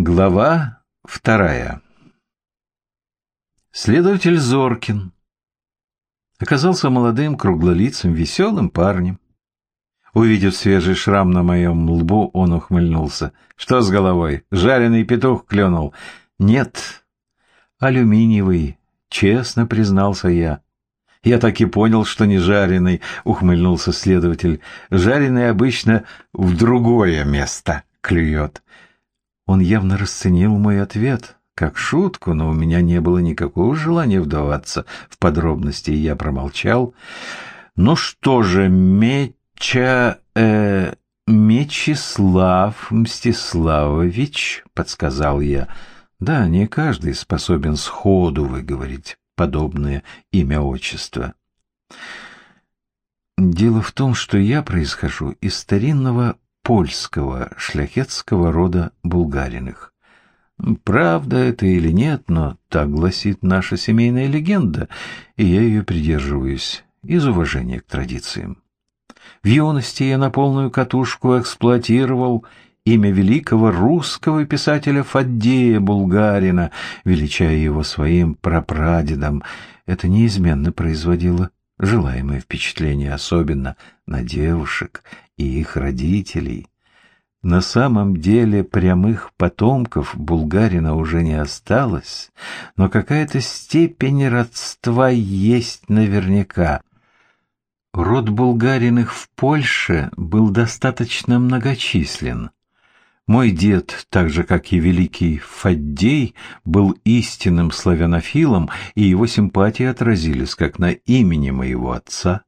Глава вторая. Следователь Зоркин оказался молодым, круглолицым, веселым парнем. Увидев свежий шрам на моем лбу, он ухмыльнулся. «Что с головой? Жареный петух клюнул?» «Нет, алюминиевый», — честно признался я. «Я так и понял, что не жареный», — ухмыльнулся следователь. «Жареный обычно в другое место клюет». Он явно расценил мой ответ как шутку, но у меня не было никакого желания вдаваться в подробности, и я промолчал. «Ну что же, Меча... Э, Мечислав Мстиславович», — подсказал я. «Да, не каждый способен сходу выговорить подобное имя-отчество». Дело в том, что я происхожу из старинного польского шляхетского рода булгариных. Правда это или нет, но так гласит наша семейная легенда, и я ее придерживаюсь из уважения к традициям. В юности я на полную катушку эксплуатировал имя великого русского писателя Фаддея Булгарина, величая его своим прапрадедом. Это неизменно производило желаемое впечатление, особенно на девушек и их родителей. На самом деле прямых потомков Булгарина уже не осталось, но какая-то степень родства есть наверняка. Род Булгариных в Польше был достаточно многочислен. Мой дед, так же как и великий Фаддей, был истинным славянофилом, и его симпатии отразились как на имени моего отца,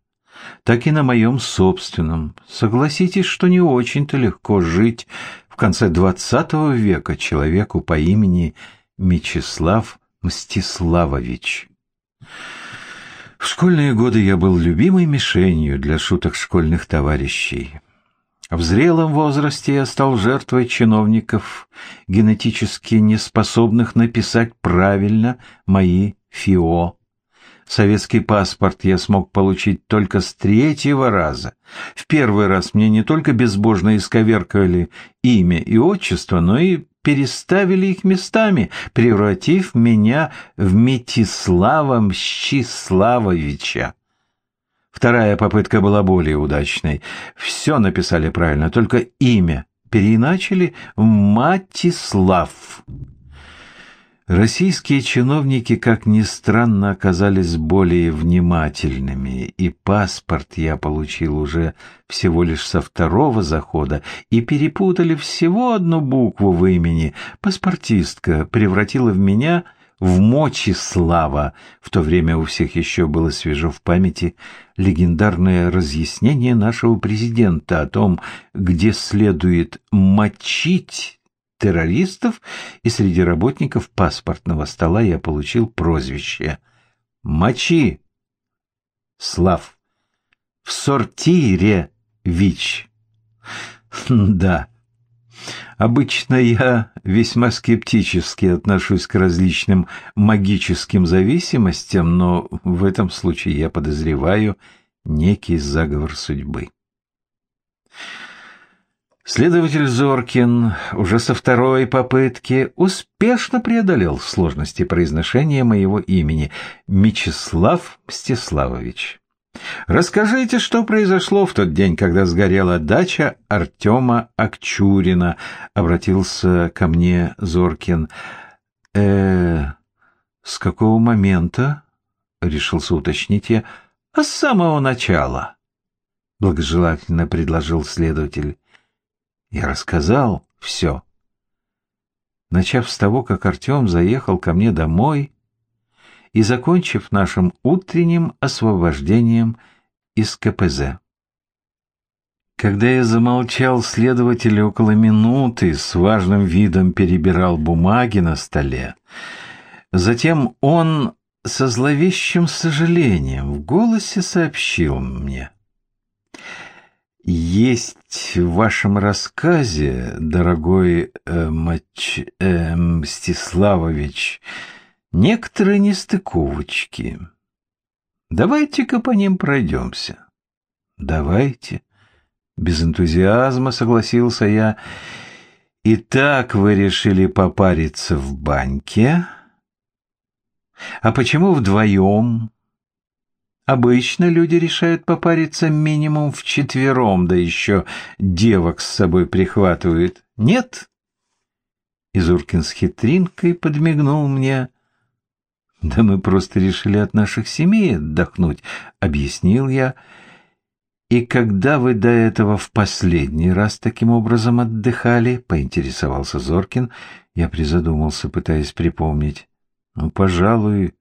так и на моем собственном. Согласитесь, что не очень-то легко жить в конце двадцатого века человеку по имени Мечислав Мстиславович. В школьные годы я был любимой мишенью для шуток школьных товарищей. В зрелом возрасте я стал жертвой чиновников, генетически неспособных написать правильно мои ФИО. Советский паспорт я смог получить только с третьего раза. В первый раз мне не только безбожно исковеркали имя и отчество, но и переставили их местами, превратив меня в Метислава Мщиславовича. Вторая попытка была более удачной. Все написали правильно, только имя переиначили в Матислав. Российские чиновники, как ни странно, оказались более внимательными, и паспорт я получил уже всего лишь со второго захода, и перепутали всего одну букву в имени. Паспортистка превратила в меня в Мочислава. В то время у всех еще было свежо в памяти легендарное разъяснение нашего президента о том, где следует мочить террористов, и среди работников паспортного стола я получил прозвище «Мочи!» Слав. В сортире ВИЧ. Да. Обычно я весьма скептически отношусь к различным магическим зависимостям, но в этом случае я подозреваю некий заговор судьбы. Следователь Зоркин уже со второй попытки успешно преодолел сложности произношения моего имени Мечислав Мстиславович. Расскажите, что произошло в тот день, когда сгорела дача Артема Акчурина, обратился ко мне Зоркин. Э, с какого момента? решился уточнить я. А с самого начала, благожелательно предложил следователь. Я рассказал все. Начав с того, как Артем заехал ко мне домой и закончив нашим утренним освобождением из КПЗ. Когда я замолчал, следователь около минуты с важным видом перебирал бумаги на столе. Затем он со зловещим сожалением в голосе сообщил мне — есть в вашем рассказе, дорогой э, Мач... э, Мстиславович, некоторые нестыковочки. Давайте-ка по ним пройдемся. Давайте. Без энтузиазма согласился я Итак, вы решили попариться в баньке? А почему вдвоем? Обычно люди решают попариться минимум вчетвером, да еще девок с собой прихватывают. Нет? Изуркин с хитринкой подмигнул мне. Да мы просто решили от наших семей отдохнуть, объяснил я. И когда вы до этого в последний раз таким образом отдыхали, поинтересовался Зоркин, я призадумался, пытаясь припомнить. Ну, пожалуй,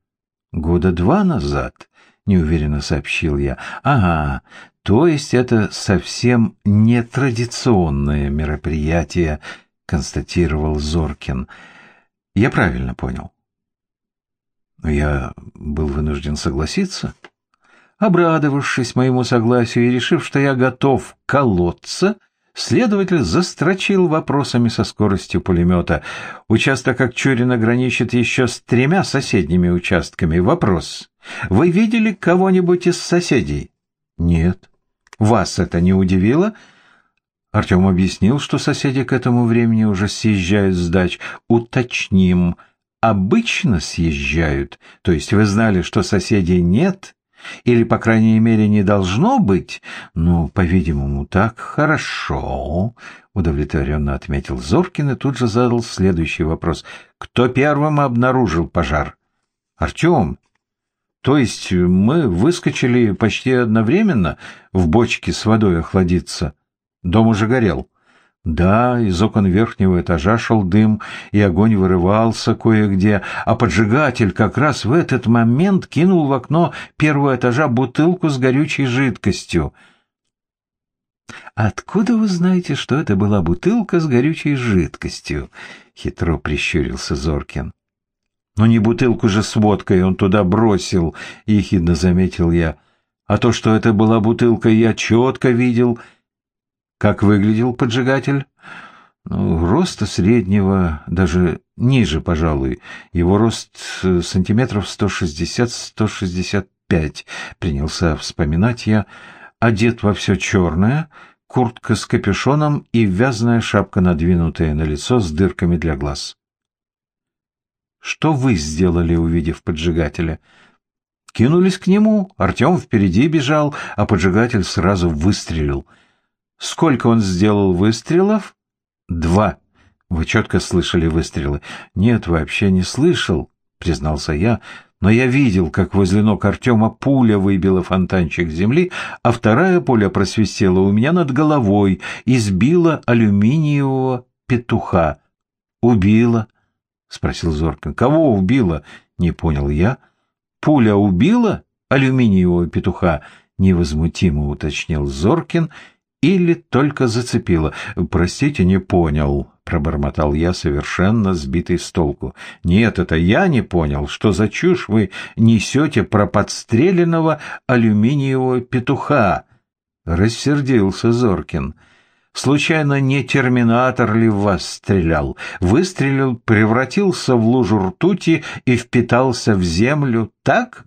года два назад, неуверенно сообщил я. Ага, то есть это совсем нетрадиционное мероприятие, констатировал Зоркин. Я правильно понял. Я был вынужден согласиться. Обрадовавшись моему согласию и решив, что я готов колоться, следователь застрочил вопросами со скоростью пулемета. Участок Акчурина граничит еще с тремя соседними участками. Вопрос. Вы видели кого-нибудь из соседей? Нет. Вас это не удивило? Артем объяснил, что соседи к этому времени уже съезжают с дач. Уточним обычно съезжают, то есть вы знали, что соседей нет, или, по крайней мере, не должно быть? Ну, по-видимому, так хорошо, удовлетворенно отметил Зоркин и тут же задал следующий вопрос. Кто первым обнаружил пожар? Артем. То есть мы выскочили почти одновременно в бочке с водой охладиться. Дом уже горел. Да, из окон верхнего этажа шел дым, и огонь вырывался кое-где, а поджигатель как раз в этот момент кинул в окно первого этажа бутылку с горючей жидкостью. «Откуда вы знаете, что это была бутылка с горючей жидкостью?» — хитро прищурился Зоркин. «Ну не бутылку же с водкой он туда бросил», — ехидно заметил я. «А то, что это была бутылка, я четко видел». Как выглядел поджигатель? Ну, роста среднего, даже ниже, пожалуй. Его рост э, сантиметров 160-165, принялся вспоминать я. Одет во все черное, куртка с капюшоном и вязаная шапка, надвинутая на лицо с дырками для глаз. «Что вы сделали, увидев поджигателя?» Кинулись к нему, Артем впереди бежал, а поджигатель сразу выстрелил — Сколько он сделал выстрелов? Два. Вы четко слышали выстрелы? Нет, вообще не слышал, признался я, но я видел, как возле ног Артема пуля выбила фонтанчик земли, а вторая пуля просвистела у меня над головой и сбила алюминиевого петуха. «Убила?» — спросил Зоркин. «Кого убила?» — не понял я. «Пуля убила алюминиевого петуха?» — невозмутимо уточнил Зоркин или только зацепило. Простите, не понял, пробормотал я, совершенно сбитый с толку. Нет, это я не понял, что за чушь вы несете про подстреленного алюминиевого петуха. Рассердился Зоркин. Случайно не терминатор ли в вас стрелял? Выстрелил, превратился в лужу ртути и впитался в землю, так?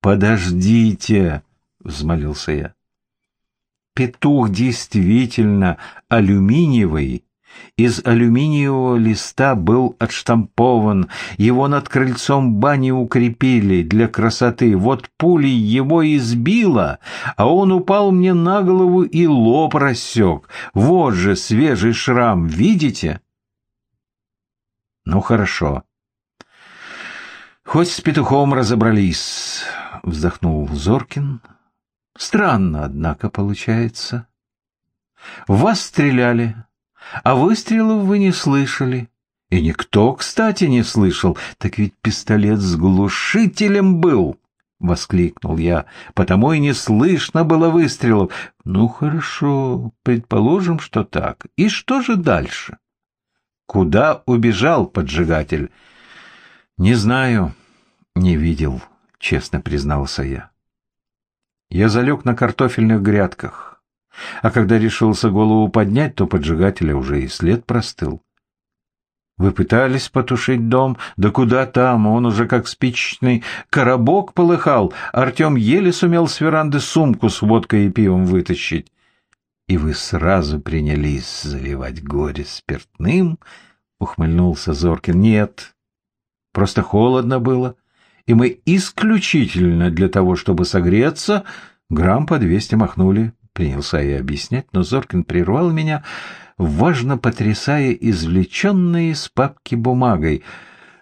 Подождите, взмолился я. Петух действительно алюминиевый, из алюминиевого листа был отштампован, его над крыльцом бани укрепили для красоты. Вот пулей его избило, а он упал мне на голову и лоб рассек. Вот же свежий шрам, видите? Ну, хорошо. Хоть с петухом разобрались, вздохнул Зоркин, Странно, однако, получается. Вас стреляли, а выстрелов вы не слышали. И никто, кстати, не слышал. Так ведь пистолет с глушителем был, — воскликнул я. Потому и не слышно было выстрелов. Ну, хорошо, предположим, что так. И что же дальше? Куда убежал поджигатель? Не знаю, не видел, честно признался я. Я залег на картофельных грядках, а когда решился голову поднять, то поджигателя уже и след простыл. Вы пытались потушить дом? Да куда там, он уже как спичечный коробок полыхал. Артем еле сумел с веранды сумку с водкой и пивом вытащить. и вы сразу принялись заливать горе спиртным, ухмыльнулся Зоркин. Нет, просто холодно было, и мы исключительно для того, чтобы согреться, грамм по двести махнули. Принялся я объяснять, но Зоркин прервал меня, важно потрясая извлеченной из папки бумагой.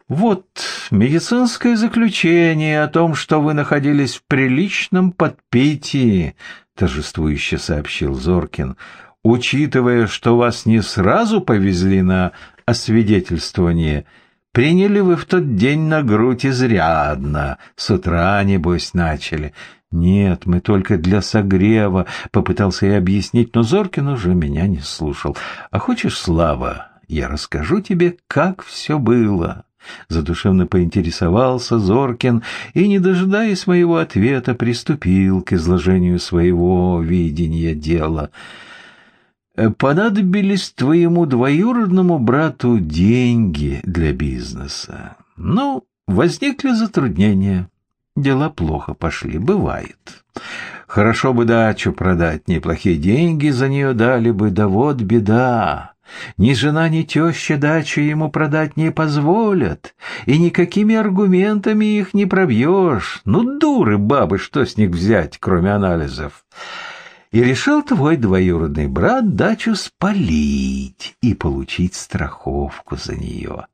«Вот медицинское заключение о том, что вы находились в приличном подпитии», — торжествующе сообщил Зоркин. «Учитывая, что вас не сразу повезли на освидетельствование, приняли вы в тот день на грудь изрядно. С утра, небось, начали. «Нет, мы только для согрева», — попытался я объяснить, но Зоркин уже меня не слушал. «А хочешь, Слава, я расскажу тебе, как все было». Задушевно поинтересовался Зоркин и, не дожидаясь моего ответа, приступил к изложению своего видения дела. «Понадобились твоему двоюродному брату деньги для бизнеса. Ну, возникли затруднения». Дела плохо пошли, бывает. Хорошо бы дачу продать, неплохие деньги за нее дали бы, да вот беда. Ни жена, ни теща дачу ему продать не позволят, и никакими аргументами их не пробьешь. Ну, дуры бабы, что с них взять, кроме анализов? И решил твой двоюродный брат дачу спалить и получить страховку за нее.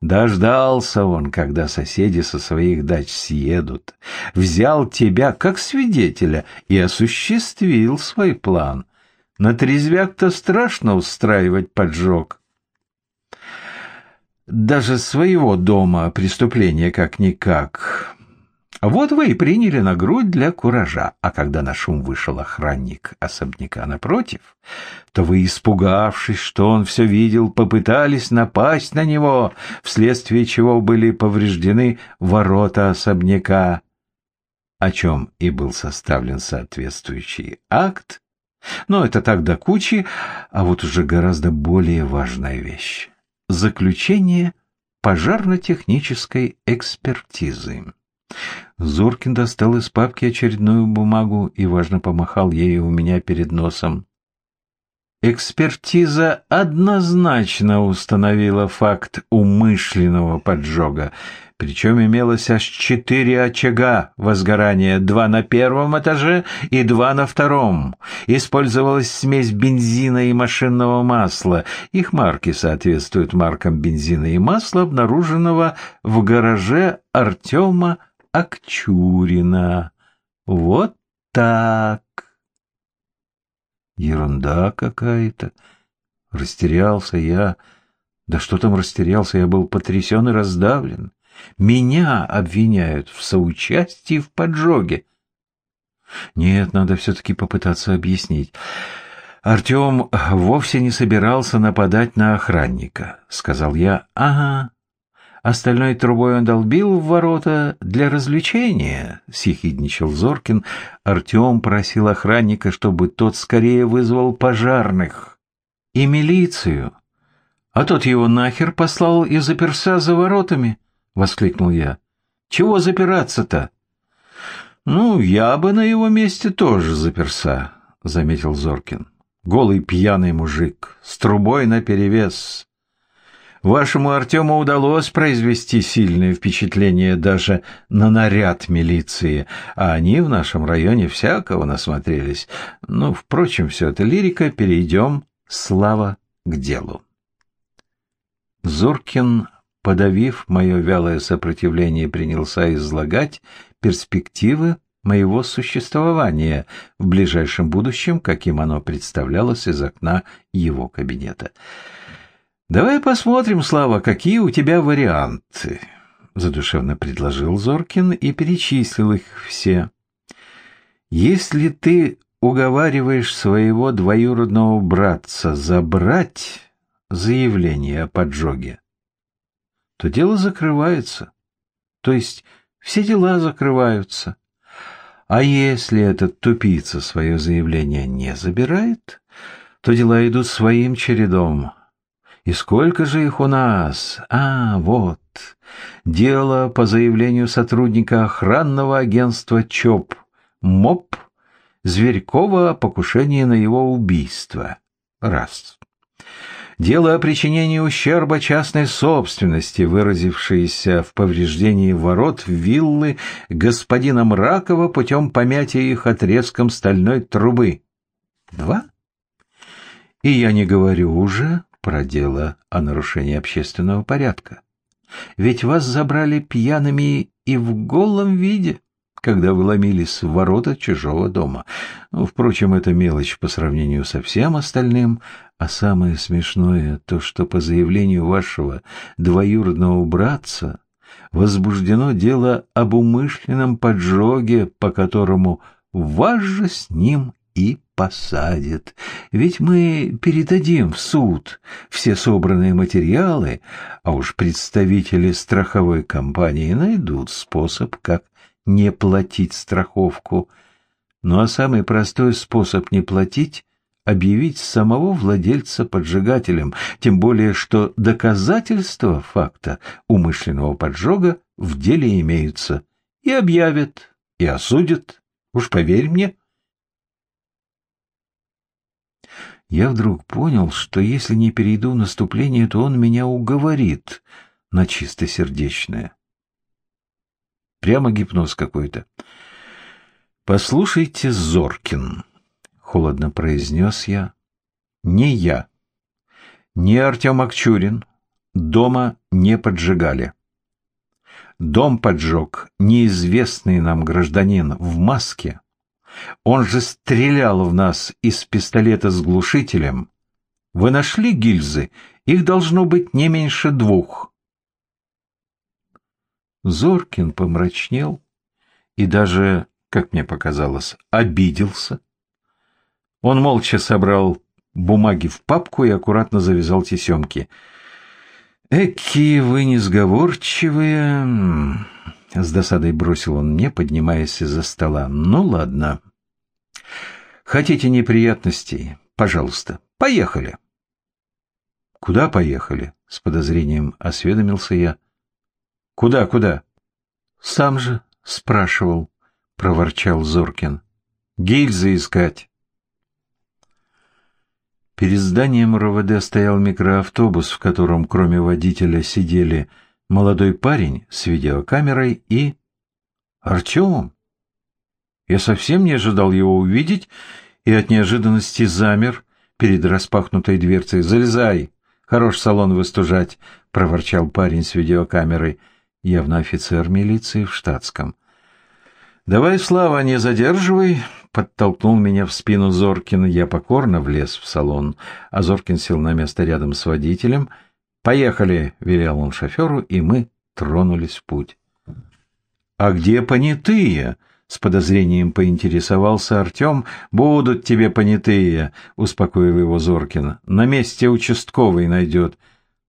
Дождался он, когда соседи со своих дач съедут, взял тебя как свидетеля и осуществил свой план. На трезвяк-то страшно устраивать поджог. Даже своего дома преступление как-никак. Вот вы и приняли на грудь для куража, а когда на шум вышел охранник особняка напротив, то вы, испугавшись, что он все видел, попытались напасть на него, вследствие чего были повреждены ворота особняка, о чем и был составлен соответствующий акт. Но это так до кучи, а вот уже гораздо более важная вещь. Заключение пожарно-технической экспертизы. Зоркин достал из папки очередную бумагу и важно помахал ею у меня перед носом. Экспертиза однозначно установила факт умышленного поджога, причем имелось аж четыре очага возгорания, два на первом этаже и два на втором. Использовалась смесь бензина и машинного масла. Их марки соответствуют маркам бензина и масла, обнаруженного в гараже Артема Акчурина. Вот так. Ерунда какая-то. Растерялся я. Да что там растерялся, я был потрясен и раздавлен. Меня обвиняют в соучастии в поджоге. Нет, надо все-таки попытаться объяснить. Артем вовсе не собирался нападать на охранника, сказал я. Ага, Остальной трубой он долбил в ворота для развлечения, — съехидничал Зоркин. Артем просил охранника, чтобы тот скорее вызвал пожарных и милицию. А тот его нахер послал и заперся за воротами, — воскликнул я. — Чего запираться-то? — Ну, я бы на его месте тоже заперся, — заметил Зоркин. Голый пьяный мужик, с трубой наперевес. Вашему Артему удалось произвести сильное впечатление даже на наряд милиции, а они в нашем районе всякого насмотрелись. Ну, впрочем, все это лирика, перейдем, слава, к делу. Зуркин, подавив мое вялое сопротивление, принялся излагать перспективы моего существования в ближайшем будущем, каким оно представлялось из окна его кабинета. «Давай посмотрим, Слава, какие у тебя варианты», — задушевно предложил Зоркин и перечислил их все. «Если ты уговариваешь своего двоюродного братца забрать заявление о поджоге, то дело закрывается, то есть все дела закрываются. А если этот тупица свое заявление не забирает, то дела идут своим чередом, и сколько же их у нас? А, вот. Дело по заявлению сотрудника охранного агентства ЧОП МОП Зверькова о покушении на его убийство. Раз. Дело о причинении ущерба частной собственности, выразившееся в повреждении ворот виллы господина Мракова путем помятия их отрезком стальной трубы. Два. И я не говорю уже про дело о нарушении общественного порядка. Ведь вас забрали пьяными и в голом виде когда вы ломились в ворота чужого дома. Ну, впрочем, это мелочь по сравнению со всем остальным, а самое смешное то, что по заявлению вашего двоюродного братца возбуждено дело об умышленном поджоге, по которому вас же с ним и посадят. Ведь мы передадим в суд все собранные материалы, а уж представители страховой компании найдут способ, как не платить страховку. Ну а самый простой способ не платить – объявить самого владельца поджигателем, тем более что доказательства факта умышленного поджога в деле имеются. И объявят, и осудят, уж поверь мне. Я вдруг понял, что если не перейду наступление, то он меня уговорит на чистосердечное. Прямо гипноз какой-то. «Послушайте, Зоркин», — холодно произнес я, — «не я, не Артем Акчурин дома не поджигали. Дом поджег неизвестный нам гражданин в маске. Он же стрелял в нас из пистолета с глушителем. Вы нашли гильзы? Их должно быть не меньше двух. Зоркин помрачнел и даже, как мне показалось, обиделся. Он молча собрал бумаги в папку и аккуратно завязал тесемки. «Эки вы несговорчивые!» — с досадой бросил он мне, поднимаясь из-за стола. «Ну, ладно. Хотите неприятностей? Пожалуйста, поехали!» «Куда поехали?» — с подозрением осведомился я. Куда, куда? Сам же спрашивал, проворчал Зоркин. Гильзы искать. Перед зданием РОВД стоял микроавтобус, в котором кроме водителя сидели молодой парень с видеокамерой и... Артемом. Я совсем не ожидал его увидеть и от неожиданности замер перед распахнутой дверцей. «Залезай! Хорош салон выстужать!» — проворчал парень с видеокамерой явно офицер милиции в штатском. «Давай, Слава, не задерживай!» — подтолкнул меня в спину Зоркин. Я покорно влез в салон, а Зоркин сел на место рядом с водителем. «Поехали!» — велел он шоферу, и мы тронулись в путь. «А где понятые?» — с подозрением поинтересовался Артем. «Будут тебе понятые!» — успокоил его Зоркин. «На месте участковый найдет».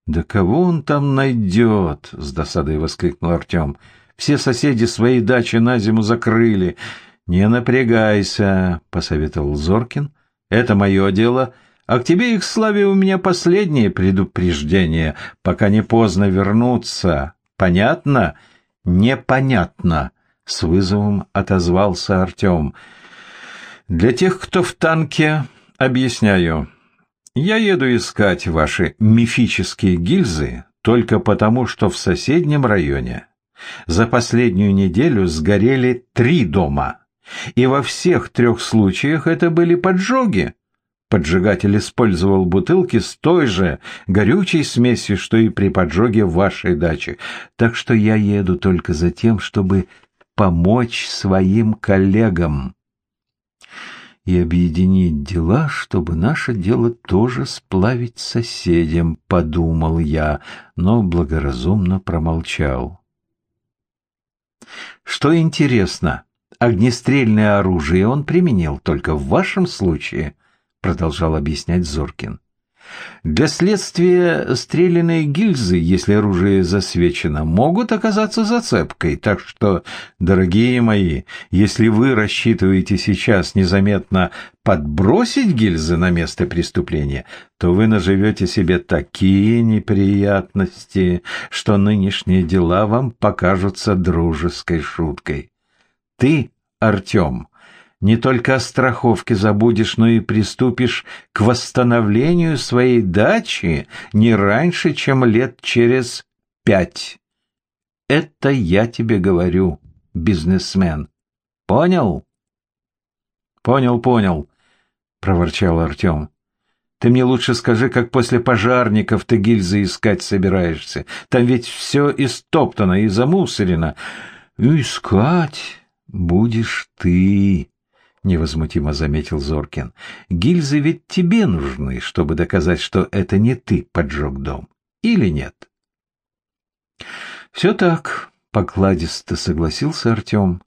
«Да кого он там найдет?» — с досадой воскликнул Артем. «Все соседи свои дачи на зиму закрыли». «Не напрягайся», — посоветовал Зоркин. «Это мое дело. А к тебе, их славе, у меня последнее предупреждение, пока не поздно вернуться. Понятно?» «Непонятно», — с вызовом отозвался Артем. «Для тех, кто в танке, объясняю». Я еду искать ваши мифические гильзы только потому, что в соседнем районе за последнюю неделю сгорели три дома, и во всех трех случаях это были поджоги. Поджигатель использовал бутылки с той же горючей смесью, что и при поджоге вашей дачи. Так что я еду только за тем, чтобы помочь своим коллегам и объединить дела, чтобы наше дело тоже сплавить соседям, подумал я, но благоразумно промолчал. Что интересно, огнестрельное оружие он применил только в вашем случае, продолжал объяснять Зоркин. Для следствия стрелянные гильзы, если оружие засвечено, могут оказаться зацепкой. Так что, дорогие мои, если вы рассчитываете сейчас незаметно подбросить гильзы на место преступления, то вы наживете себе такие неприятности, что нынешние дела вам покажутся дружеской шуткой. Ты, Артем, не только о страховке забудешь, но и приступишь к восстановлению своей дачи не раньше, чем лет через пять. Это я тебе говорю, бизнесмен. Понял? Понял, понял, проворчал Артем. Ты мне лучше скажи, как после пожарников ты гильзы искать собираешься. Там ведь все истоптано и замусорено. Искать будешь ты, невозмутимо заметил Зоркин. Гильзы ведь тебе нужны, чтобы доказать, что это не ты поджег дом. Или нет? Все так, покладисто согласился Артем.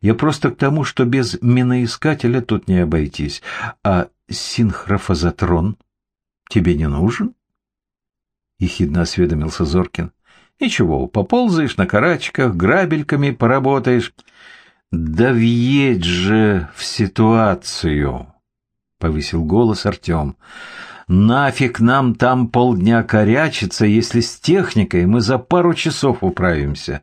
Я просто к тому, что без миноискателя тут не обойтись. А синхрофазотрон тебе не нужен? Ехидно осведомился Зоркин. Ничего, поползаешь на карачках, грабельками поработаешь. Да въедь же в ситуацию, повысил голос Артем. Нафиг нам там полдня корячиться, если с техникой мы за пару часов управимся.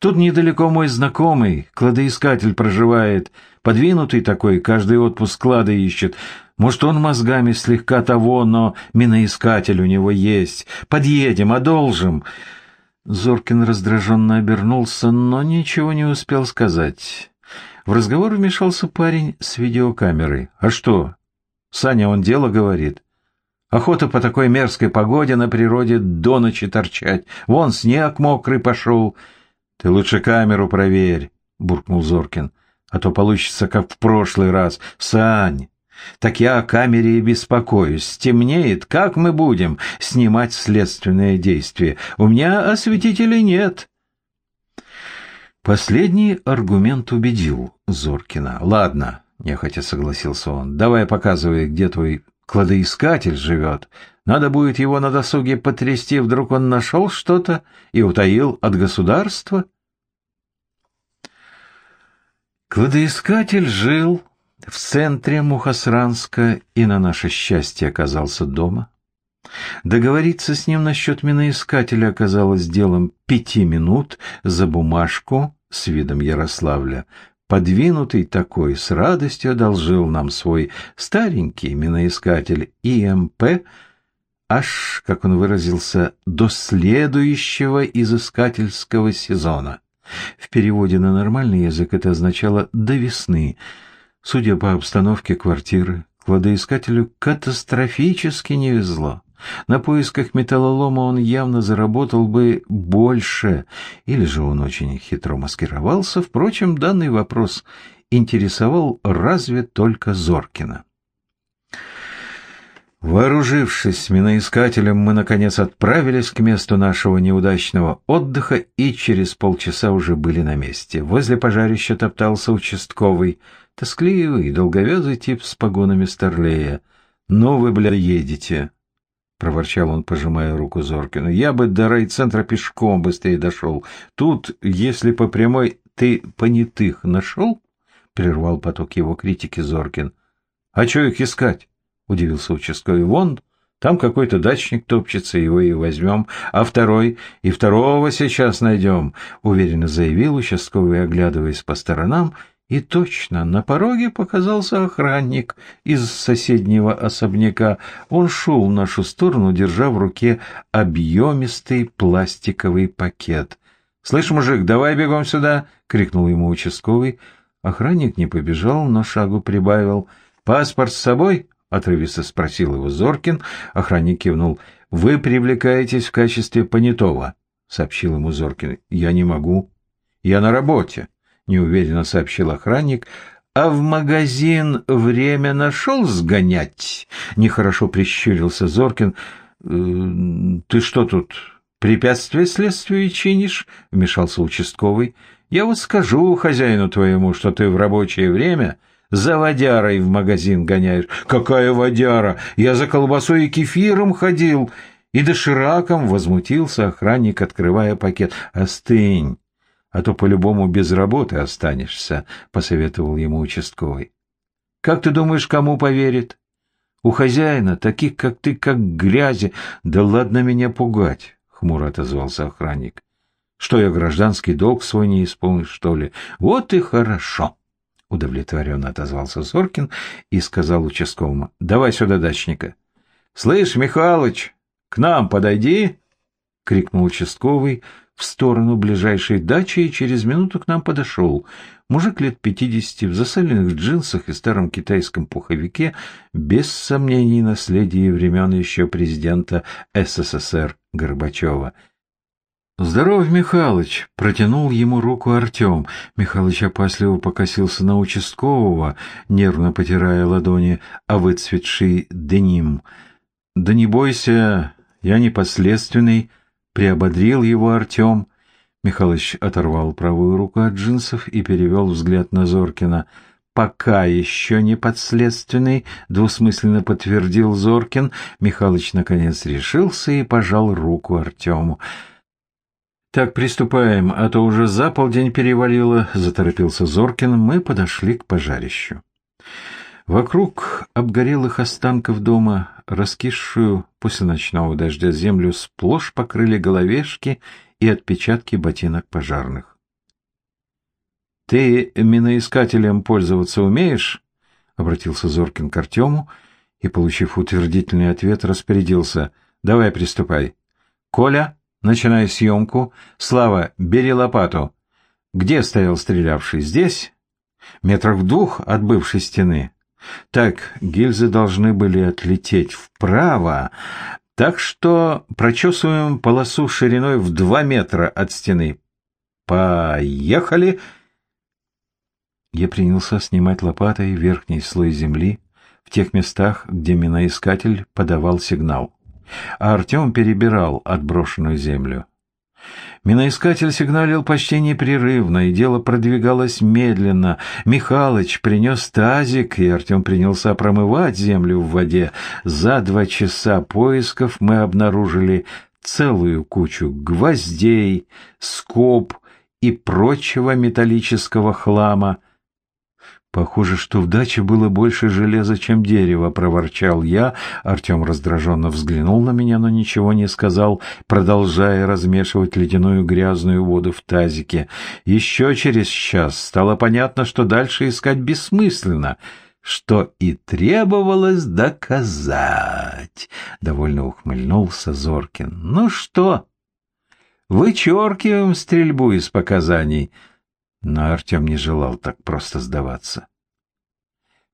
Тут недалеко мой знакомый, кладоискатель проживает, подвинутый такой, каждый отпуск клада ищет. Может, он мозгами слегка того, но миноискатель у него есть. Подъедем, одолжим». Зоркин раздраженно обернулся, но ничего не успел сказать. В разговор вмешался парень с видеокамерой. «А что? Саня, он дело говорит. Охота по такой мерзкой погоде на природе до ночи торчать. Вон снег мокрый пошел». «Ты лучше камеру проверь», — буркнул Зоркин. «А то получится, как в прошлый раз. Сань, так я о камере и беспокоюсь. Стемнеет, как мы будем снимать следственное действие? У меня осветителей нет». Последний аргумент убедил Зоркина. «Ладно», — нехотя согласился он, — «давай показывай, где твой кладоискатель живет. Надо будет его на досуге потрясти, вдруг он нашел что-то и утаил от государства. Кладоискатель жил в центре Мухосранска и на наше счастье оказался дома. Договориться с ним насчет миноискателя оказалось делом пяти минут за бумажку с видом Ярославля, подвинутый такой, с радостью одолжил нам свой старенький миноискатель ИМП, аж, как он выразился, до следующего изыскательского сезона. В переводе на нормальный язык это означало «до весны». Судя по обстановке квартиры, кладоискателю катастрофически не везло. На поисках металлолома он явно заработал бы больше, или же он очень хитро маскировался. Впрочем, данный вопрос интересовал разве только Зоркина. Вооружившись миноискателем, мы, наконец, отправились к месту нашего неудачного отдыха и через полчаса уже были на месте. Возле пожарища топтался участковый, тоскливый, долговязый тип с погонами старлея. «Ну вы, бля, едете!» — проворчал он, пожимая руку Зоркину. — Я бы до райцентра пешком быстрее дошел. Тут, если по прямой... Ты понятых нашел? — прервал поток его критики Зоркин. — А что их искать? — удивился участковый. — Вон, там какой-то дачник топчется, его и возьмем. А второй? И второго сейчас найдем, — уверенно заявил участковый, оглядываясь по сторонам и точно, на пороге показался охранник из соседнего особняка. Он шел в нашу сторону, держа в руке объемистый пластиковый пакет. «Слышь, мужик, давай бегом сюда!» — крикнул ему участковый. Охранник не побежал, но шагу прибавил. «Паспорт с собой?» — отрывисто спросил его Зоркин. Охранник кивнул. «Вы привлекаетесь в качестве понятого», — сообщил ему Зоркин. «Я не могу. Я на работе» неуверенно сообщил охранник. А в магазин время нашел сгонять? Нехорошо прищурился Зоркин. «Э, ты что тут, препятствие следствию чинишь? Вмешался участковый. Я вот скажу хозяину твоему, что ты в рабочее время за водярой в магазин гоняешь. Какая водяра? Я за колбасой и кефиром ходил. И дошираком возмутился охранник, открывая пакет. Остынь а то по-любому без работы останешься», — посоветовал ему участковый. «Как ты думаешь, кому поверит? У хозяина, таких, как ты, как грязи. Да ладно меня пугать», — хмуро отозвался охранник. «Что я гражданский долг свой не исполню, что ли? Вот и хорошо». — удовлетворенно отозвался Зоркин и сказал участковому. — Давай сюда дачника. — Слышь, Михалыч, к нам подойди! — крикнул участковый в сторону ближайшей дачи, и через минуту к нам подошел. Мужик лет пятидесяти в засаленных джинсах и старом китайском пуховике, без сомнений наследие времен еще президента СССР Горбачева. «Здоров, Михалыч!» — протянул ему руку Артем. Михалыч опасливо покосился на участкового, нервно потирая ладони, а выцветший деним. «Да не бойся, я непоследственный», Приободрил его Артем. Михалыч оторвал правую руку от джинсов и перевел взгляд на Зоркина. «Пока еще не подследственный», — двусмысленно подтвердил Зоркин. Михалыч наконец решился и пожал руку Артему. «Так, приступаем, а то уже за полдень перевалило», — заторопился Зоркин. Мы подошли к пожарищу. Вокруг обгорелых останков дома раскисшую после ночного дождя землю сплошь покрыли головешки и отпечатки ботинок пожарных. «Ты миноискателем пользоваться умеешь?» — обратился Зоркин к Артему и, получив утвердительный ответ, распорядился. «Давай приступай. Коля, начинай съемку. Слава, бери лопату. Где стоял стрелявший? Здесь? Метрах в двух от бывшей стены?» Так, гильзы должны были отлететь вправо, так что прочесываем полосу шириной в два метра от стены. Поехали! Я принялся снимать лопатой верхний слой земли в тех местах, где миноискатель подавал сигнал, а Артем перебирал отброшенную землю. Миноискатель сигналил почти непрерывно, и дело продвигалось медленно. Михалыч принес тазик, и Артем принялся промывать землю в воде. За два часа поисков мы обнаружили целую кучу гвоздей, скоб и прочего металлического хлама. «Похоже, что в даче было больше железа, чем дерева», — проворчал я. Артем раздраженно взглянул на меня, но ничего не сказал, продолжая размешивать ледяную грязную воду в тазике. Еще через час стало понятно, что дальше искать бессмысленно, что и требовалось доказать. Довольно ухмыльнулся Зоркин. «Ну что, вычеркиваем стрельбу из показаний». Но Артем не желал так просто сдаваться.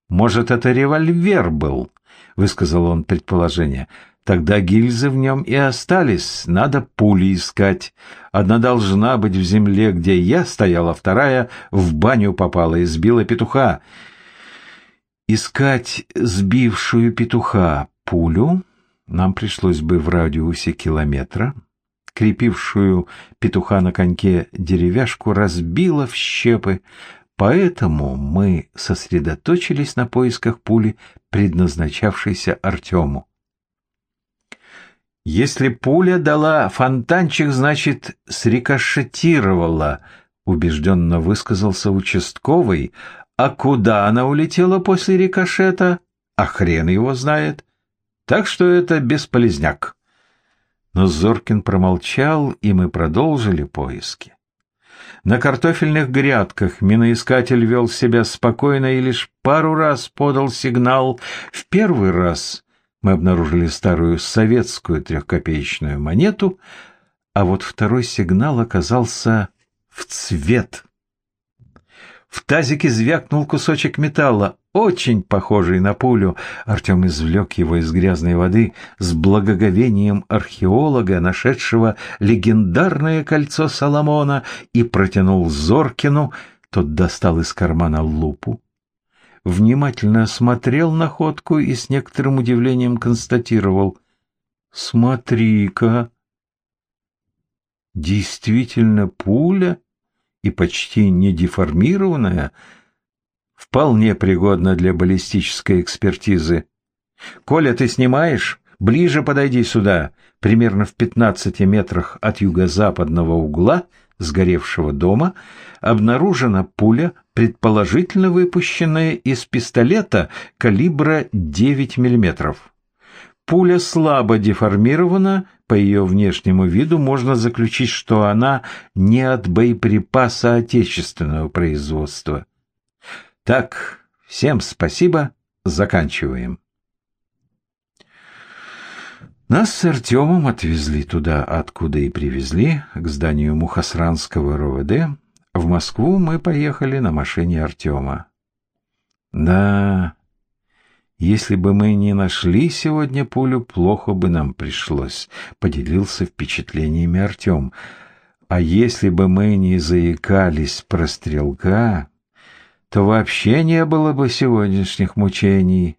«Может, это револьвер был?» — высказал он предположение. «Тогда гильзы в нем и остались. Надо пули искать. Одна должна быть в земле, где я стояла, вторая в баню попала и сбила петуха. Искать сбившую петуха пулю нам пришлось бы в радиусе километра, крепившую петуха на коньке деревяшку, разбила в щепы, поэтому мы сосредоточились на поисках пули, предназначавшейся Артему. «Если пуля дала фонтанчик, значит, срикошетировала», — убежденно высказался участковый. «А куда она улетела после рикошета? А хрен его знает. Так что это бесполезняк». Но Зоркин промолчал, и мы продолжили поиски. На картофельных грядках миноискатель вел себя спокойно и лишь пару раз подал сигнал. В первый раз мы обнаружили старую советскую трехкопеечную монету, а вот второй сигнал оказался в цвет. В тазике звякнул кусочек металла, очень похожий на пулю. Артем извлек его из грязной воды с благоговением археолога, нашедшего легендарное кольцо Соломона, и протянул Зоркину. Тот достал из кармана лупу, внимательно осмотрел находку и с некоторым удивлением констатировал. «Смотри-ка! Действительно пуля?» И почти не деформированная, вполне пригодна для баллистической экспертизы. «Коля, ты снимаешь? Ближе подойди сюда!» Примерно в 15 метрах от юго-западного угла сгоревшего дома обнаружена пуля, предположительно выпущенная из пистолета калибра 9 миллиметров. Пуля слабо деформирована, по ее внешнему виду можно заключить, что она не от боеприпаса отечественного производства. Так, всем спасибо, заканчиваем. Нас с Артемом отвезли туда, откуда и привезли, к зданию Мухосранского РОВД. В Москву мы поехали на машине Артема. Да, если бы мы не нашли сегодня пулю, плохо бы нам пришлось, поделился впечатлениями Артем. А если бы мы не заикались про стрелка, то вообще не было бы сегодняшних мучений.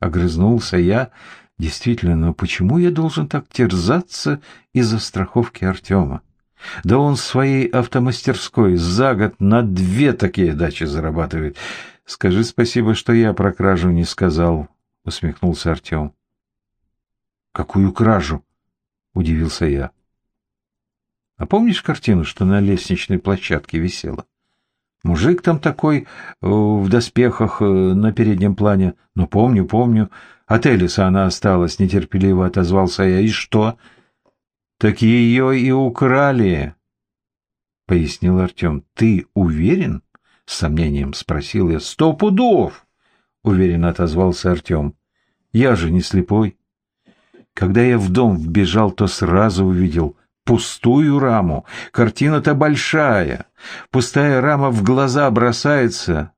Огрызнулся я, — Действительно, но почему я должен так терзаться из-за страховки Артема? Да он своей автомастерской за год на две такие дачи зарабатывает. Скажи спасибо, что я про кражу не сказал, — усмехнулся Артем. Какую кражу? — удивился я. А помнишь картину, что на лестничной площадке висела? Мужик там такой, э, в доспехах э, на переднем плане. Ну, помню, помню. От Элиса она осталась, нетерпеливо отозвался я. И что? Так ее и украли, — пояснил Артем. Ты уверен? — с сомнением спросил я. Сто пудов, — уверенно отозвался Артем. Я же не слепой. Когда я в дом вбежал, то сразу увидел пустую раму. Картина-то большая. Пустая рама в глаза бросается.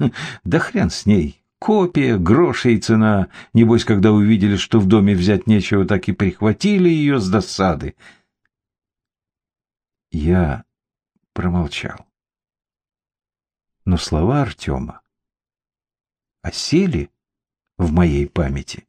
Хм, да хрен с ней. Копия, гроши и цена. Небось, когда увидели, что в доме взять нечего, так и прихватили ее с досады. Я промолчал. Но слова Артема осели в моей памяти.